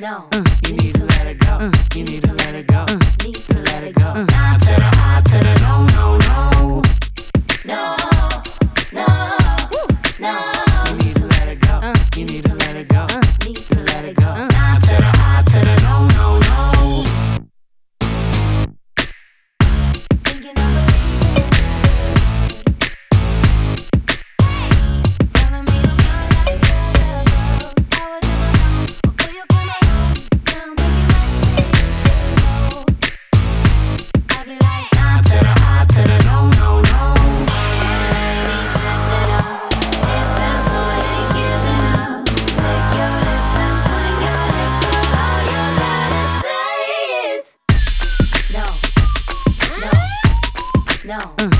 No, uh, you need to let it go. Uh, you need to let it go. Uh, need to let it go. Uh, I to the I to the no. No.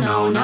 no, no.